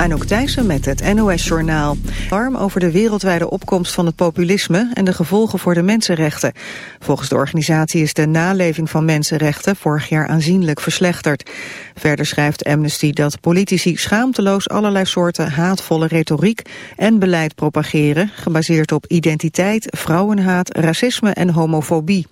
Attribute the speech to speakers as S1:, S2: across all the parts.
S1: Anouk Thijssen met het NOS-journaal. Arm over de wereldwijde opkomst van het populisme en de gevolgen voor de mensenrechten. Volgens de organisatie is de naleving van mensenrechten vorig jaar aanzienlijk verslechterd. Verder schrijft Amnesty dat politici schaamteloos allerlei soorten haatvolle retoriek en beleid propageren, gebaseerd op identiteit, vrouwenhaat, racisme en homofobie.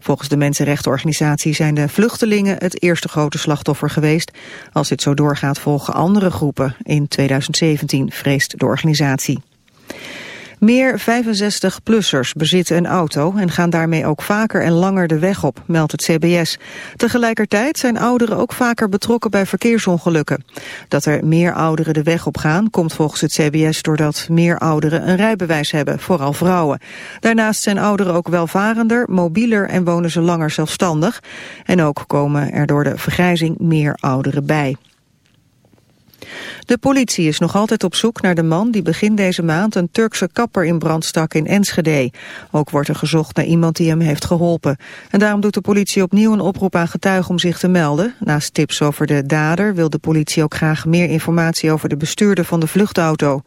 S1: Volgens de mensenrechtenorganisatie zijn de vluchtelingen het eerste grote slachtoffer geweest. Als dit zo doorgaat volgen andere groepen in 2017, vreest de organisatie. Meer 65-plussers bezitten een auto en gaan daarmee ook vaker en langer de weg op, meldt het CBS. Tegelijkertijd zijn ouderen ook vaker betrokken bij verkeersongelukken. Dat er meer ouderen de weg op gaan komt volgens het CBS doordat meer ouderen een rijbewijs hebben, vooral vrouwen. Daarnaast zijn ouderen ook welvarender, mobieler en wonen ze langer zelfstandig. En ook komen er door de vergrijzing meer ouderen bij. De politie is nog altijd op zoek naar de man die begin deze maand een Turkse kapper in brand stak in Enschede. Ook wordt er gezocht naar iemand die hem heeft geholpen. En daarom doet de politie opnieuw een oproep aan getuigen om zich te melden. Naast tips over de dader wil de politie ook graag meer informatie over de bestuurder van de vluchtauto.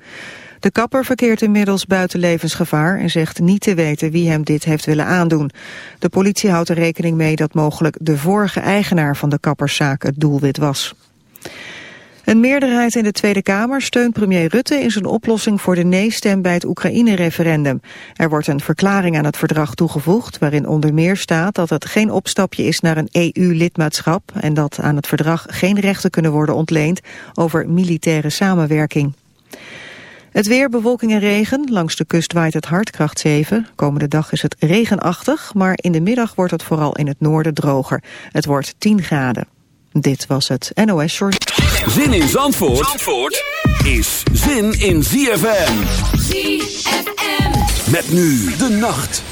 S1: De kapper verkeert inmiddels buiten levensgevaar en zegt niet te weten wie hem dit heeft willen aandoen. De politie houdt er rekening mee dat mogelijk de vorige eigenaar van de kapperszaak het doelwit was. Een meerderheid in de Tweede Kamer steunt premier Rutte in zijn oplossing voor de nee-stem bij het Oekraïne-referendum. Er wordt een verklaring aan het verdrag toegevoegd waarin onder meer staat dat het geen opstapje is naar een EU-lidmaatschap en dat aan het verdrag geen rechten kunnen worden ontleend over militaire samenwerking. Het weer, bewolking en regen. Langs de kust waait het hard, kracht 7. Komende dag is het regenachtig, maar in de middag wordt het vooral in het noorden droger. Het wordt 10 graden. Dit was het NOS Short.
S2: Zin in Zandvoort, Zandvoort is zin in ZFM. ZFM. Met nu de nacht.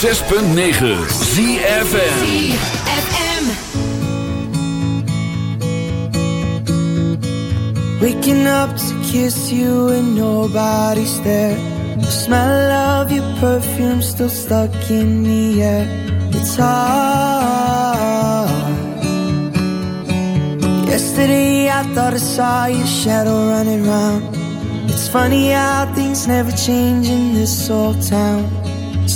S3: 106.9 ZFM
S4: Waking up to kiss you and nobody's there. The smell of your perfume still stuck in the air. It's hard. Yesterday I thought I saw your shadow running round. It's funny how things never change in this old town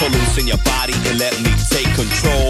S5: Yeah. So loosen your body and let me take control.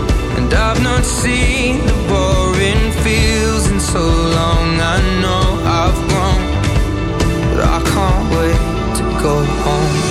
S3: go home.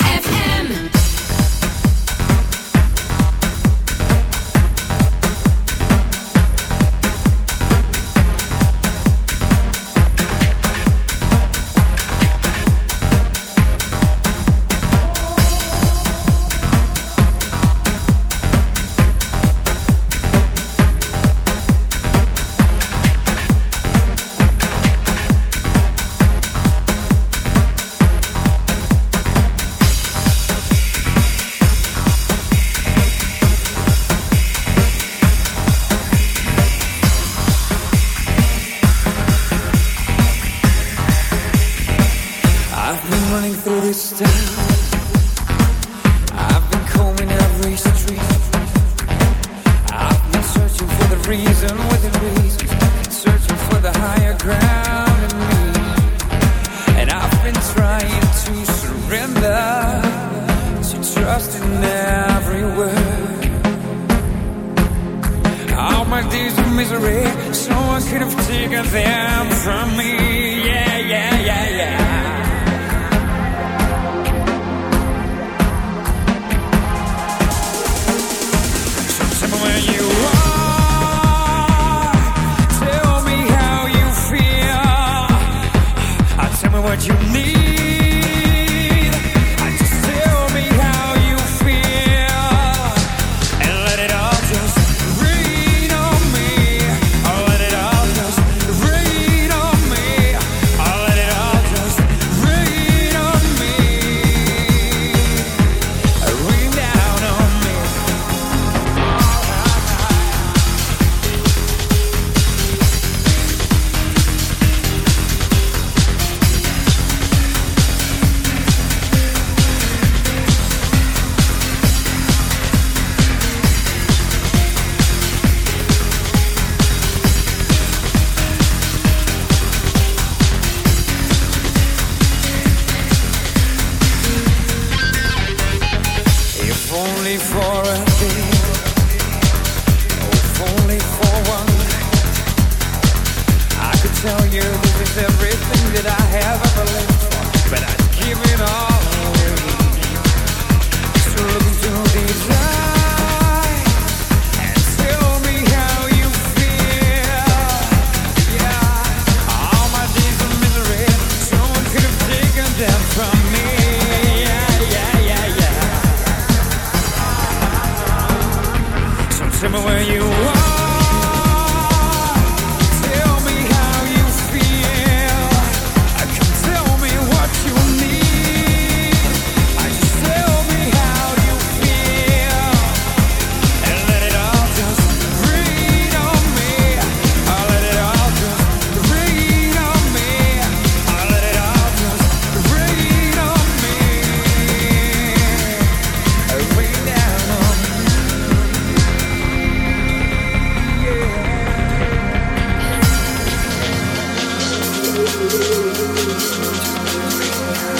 S6: Thank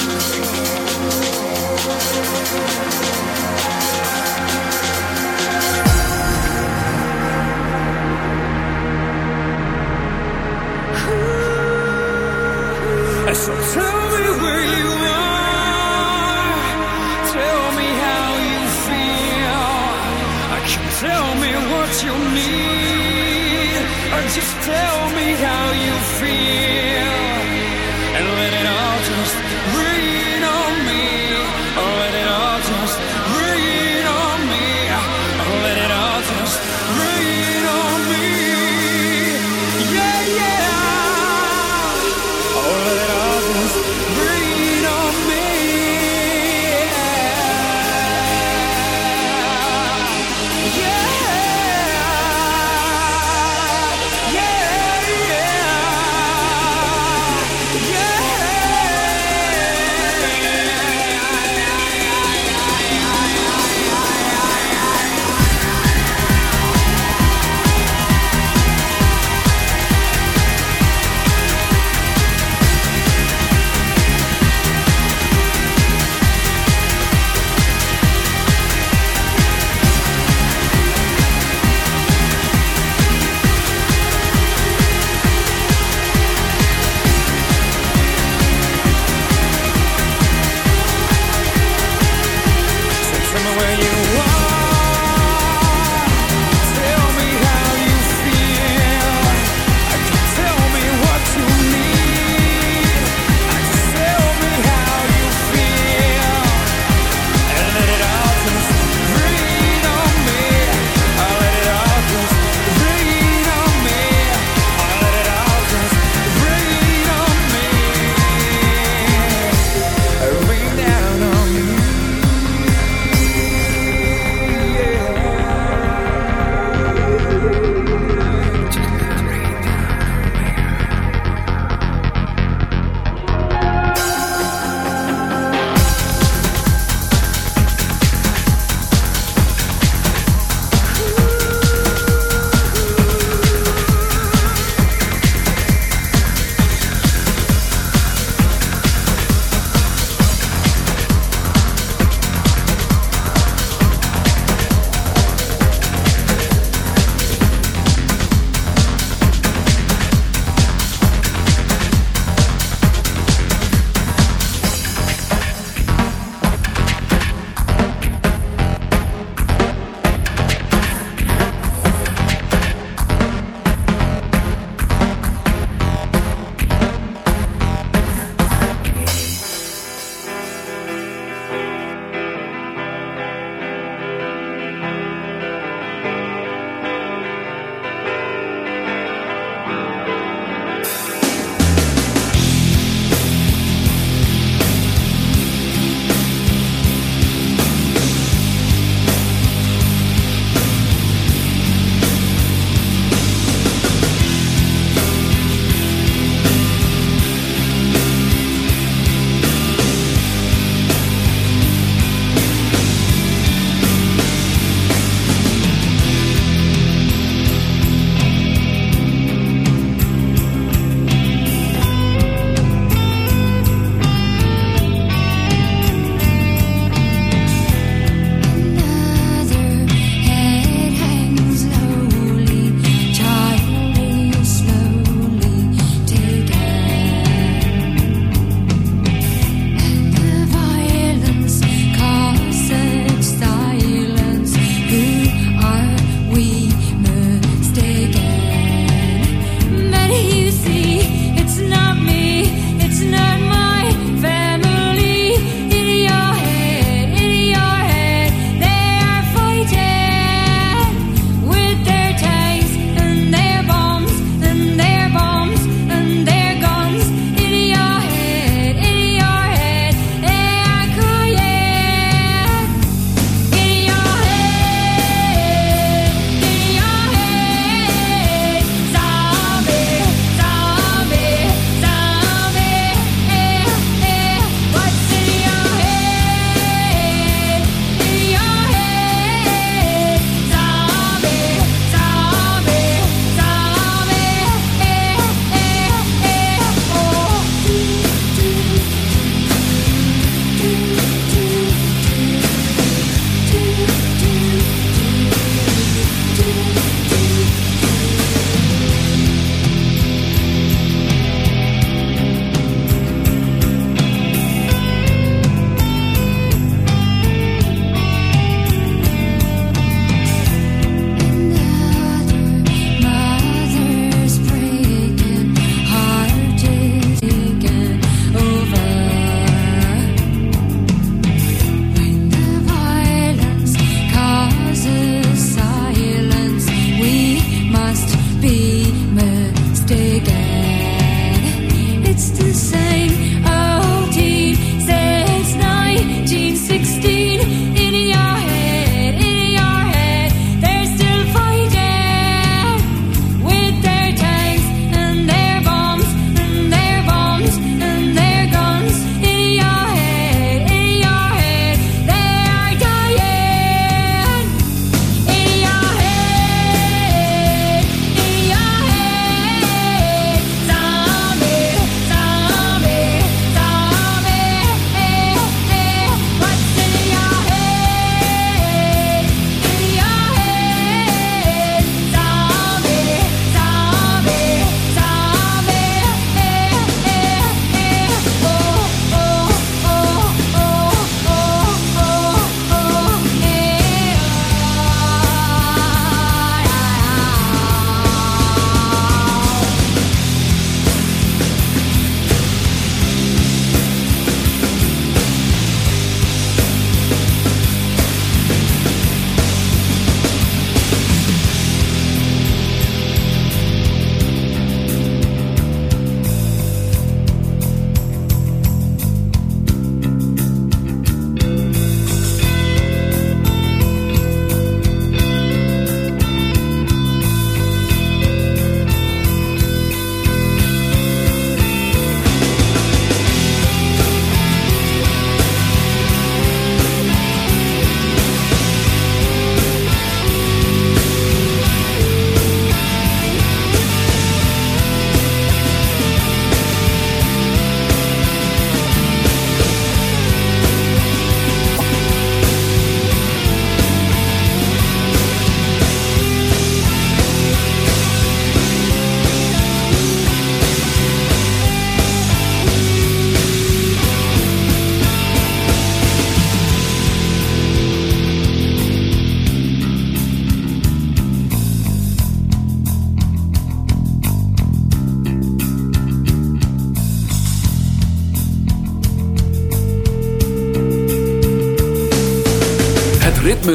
S6: you.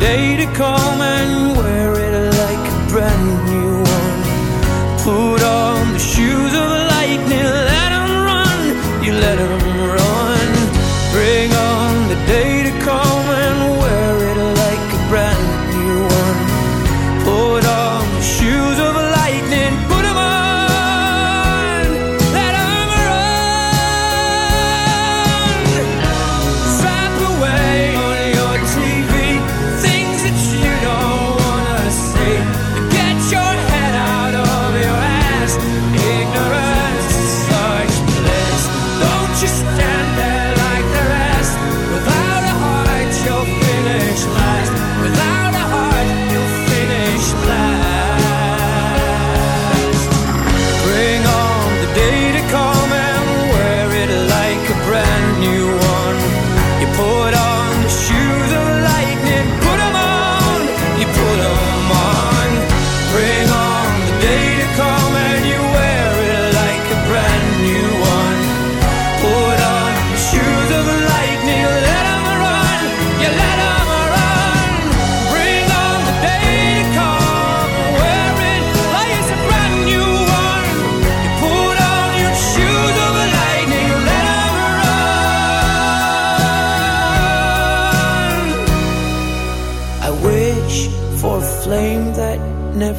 S7: day to come